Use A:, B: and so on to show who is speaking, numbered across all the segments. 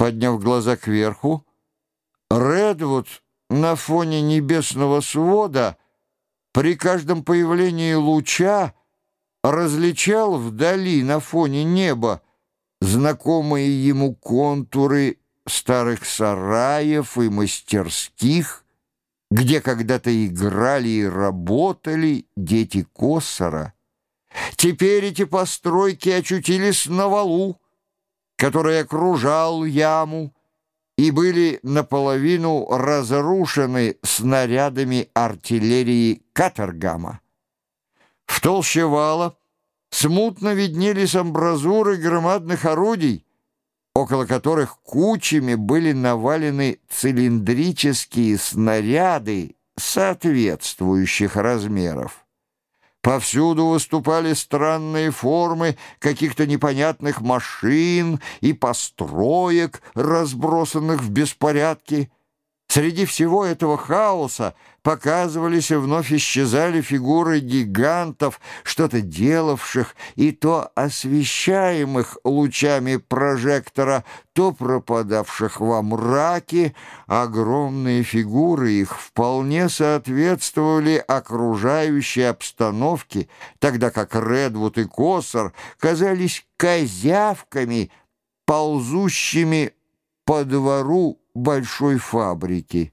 A: Подняв глаза кверху, Редвуд на фоне небесного свода при каждом появлении луча различал вдали на фоне неба знакомые ему контуры старых сараев и мастерских, где когда-то играли и работали дети Коссора. Теперь эти постройки очутились на валу, который окружал яму, и были наполовину разрушены снарядами артиллерии Катергама. В толще вала смутно виднелись амбразуры громадных орудий, около которых кучами были навалены цилиндрические снаряды соответствующих размеров. Повсюду выступали странные формы каких-то непонятных машин и построек, разбросанных в беспорядке. Среди всего этого хаоса показывались и вновь исчезали фигуры гигантов, что-то делавших и то освещаемых лучами прожектора, то пропадавших во мраке. Огромные фигуры их вполне соответствовали окружающей обстановке, тогда как Редвуд и Косар казались козявками, ползущими по двору большой фабрики.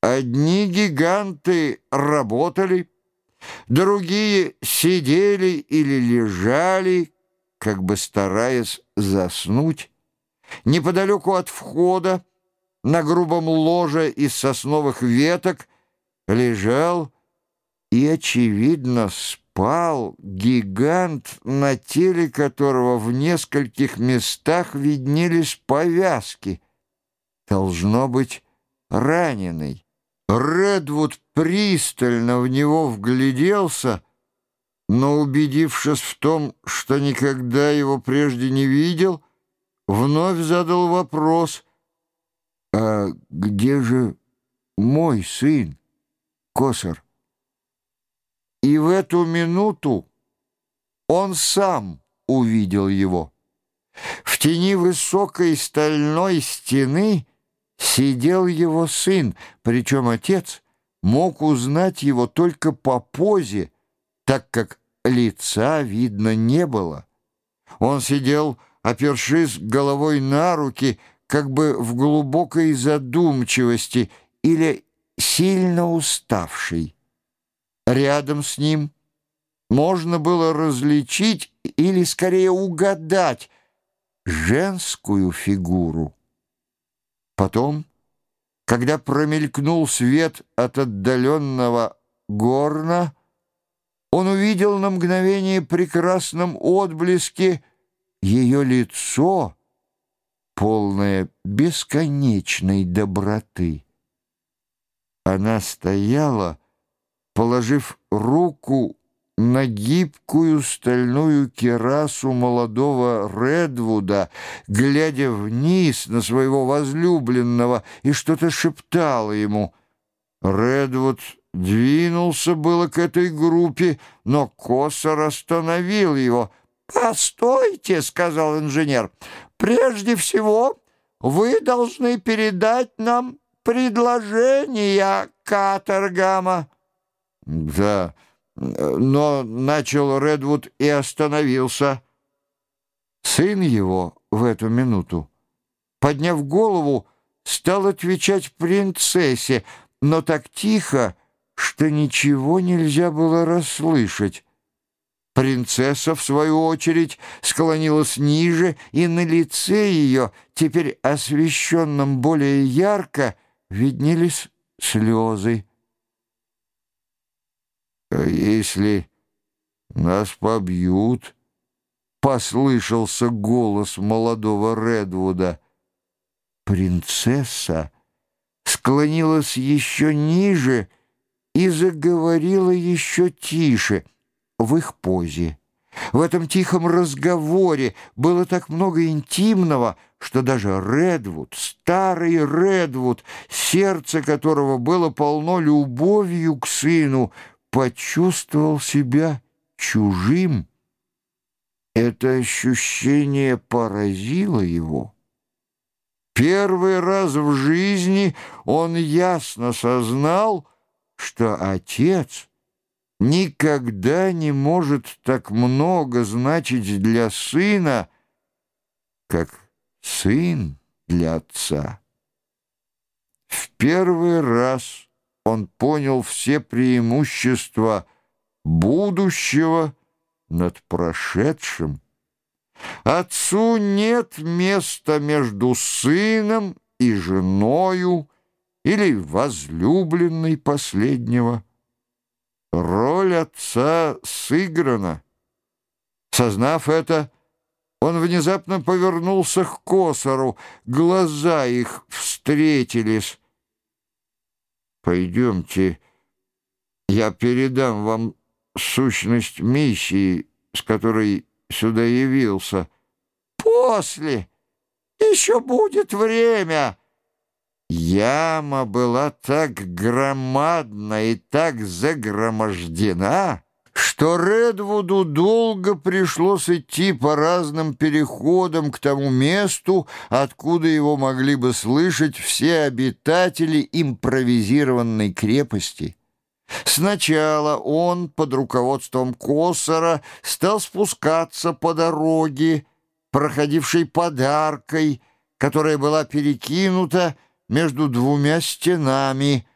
A: Одни гиганты работали, другие сидели или лежали, как бы стараясь заснуть. Неподалеку от входа, на грубом ложе из сосновых веток, лежал и, очевидно, спал гигант, на теле которого в нескольких местах виднелись повязки. Должно быть, раненый. Редвуд пристально в него вгляделся, но, убедившись в том, что никогда его прежде не видел, вновь задал вопрос, «А где же мой сын, Косар?» И в эту минуту он сам увидел его. В тени высокой стальной стены — сидел его сын, причем отец мог узнать его только по позе, так как лица видно не было. Он сидел, опершись головой на руки, как бы в глубокой задумчивости или сильно уставший. Рядом с ним можно было различить или скорее угадать женскую фигуру. Потом, когда промелькнул свет от отдаленного горна, он увидел на мгновение прекрасном отблеске ее лицо, полное бесконечной доброты. Она стояла, положив руку на гибкую стальную керасу молодого Редвуда, глядя вниз на своего возлюбленного, и что-то шептала ему. Редвуд двинулся было к этой группе, но Косар остановил его. «Постойте», — сказал инженер, — «прежде всего вы должны передать нам предложение Катергама». «Да». Но начал Редвуд и остановился. Сын его в эту минуту, подняв голову, стал отвечать принцессе, но так тихо, что ничего нельзя было расслышать. Принцесса, в свою очередь, склонилась ниже, и на лице ее, теперь освещенном более ярко, виднелись слезы. А если нас побьют, послышался голос молодого Редвуда. Принцесса склонилась еще ниже и заговорила еще тише в их позе. В этом тихом разговоре было так много интимного, что даже Редвуд, старый Редвуд, сердце которого было полно любовью к сыну, почувствовал себя чужим. Это ощущение поразило его. первый раз в жизни он ясно сознал, что отец никогда не может так много значить для сына, как сын для отца. В первый раз он понял все преимущества будущего над прошедшим. Отцу нет места между сыном и женою или возлюбленной последнего. Роль отца сыграна. Сознав это, он внезапно повернулся к Косору. Глаза их встретились. «Пойдемте, я передам вам сущность миссии, с которой сюда явился. После! Еще будет время!» Яма была так громадна и так загромождена, что Редвуду долго пришлось идти по разным переходам к тому месту, откуда его могли бы слышать все обитатели импровизированной крепости. Сначала он под руководством Косора стал спускаться по дороге, проходившей подаркой, которая была перекинута между двумя стенами,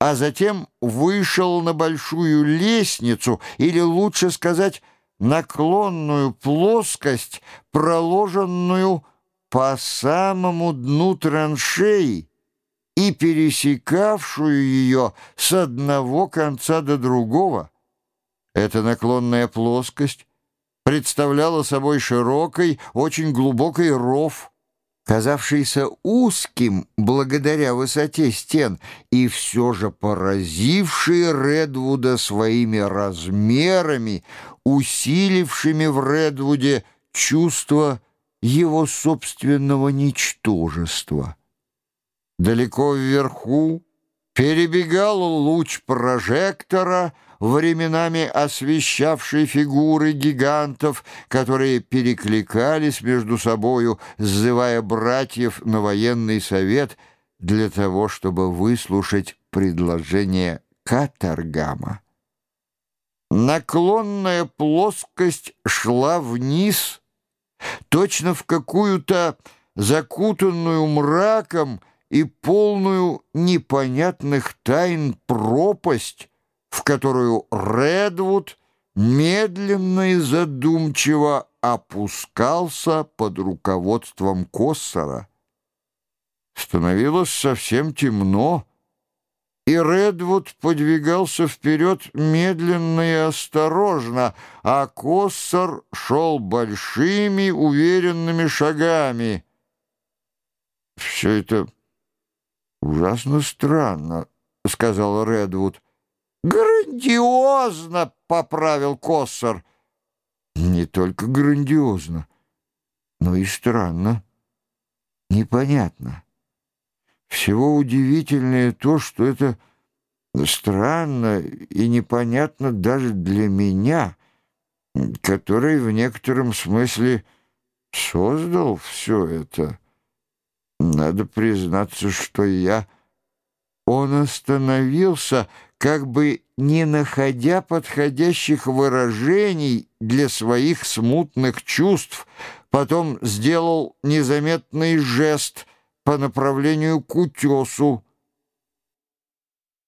A: а затем вышел на большую лестницу, или лучше сказать, наклонную плоскость, проложенную по самому дну траншеи, и пересекавшую ее с одного конца до другого. Эта наклонная плоскость представляла собой широкий, очень глубокий ров, казавшийся узким благодаря высоте стен и все же поразивший Редвуда своими размерами, усилившими в Редвуде чувство его собственного ничтожества. Далеко вверху перебегал луч прожектора, временами освещавший фигуры гигантов, которые перекликались между собою, сзывая братьев на военный совет для того, чтобы выслушать предложение Катаргама. Наклонная плоскость шла вниз, точно в какую-то закутанную мраком и полную непонятных тайн пропасть, в которую Редвуд медленно и задумчиво опускался под руководством Коссора. Становилось совсем темно, и Редвуд подвигался вперед медленно и осторожно, а Коссор шел большими уверенными шагами. Все это «Ужасно странно», — сказал Редвуд. «Грандиозно!» — поправил Коссор. «Не только грандиозно, но и странно, непонятно. Всего удивительнее то, что это странно и непонятно даже для меня, который в некотором смысле создал все это». Надо признаться, что я... Он остановился, как бы не находя подходящих выражений для своих смутных чувств, потом сделал незаметный жест по направлению к утесу,